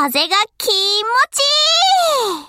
風が気持ちいい。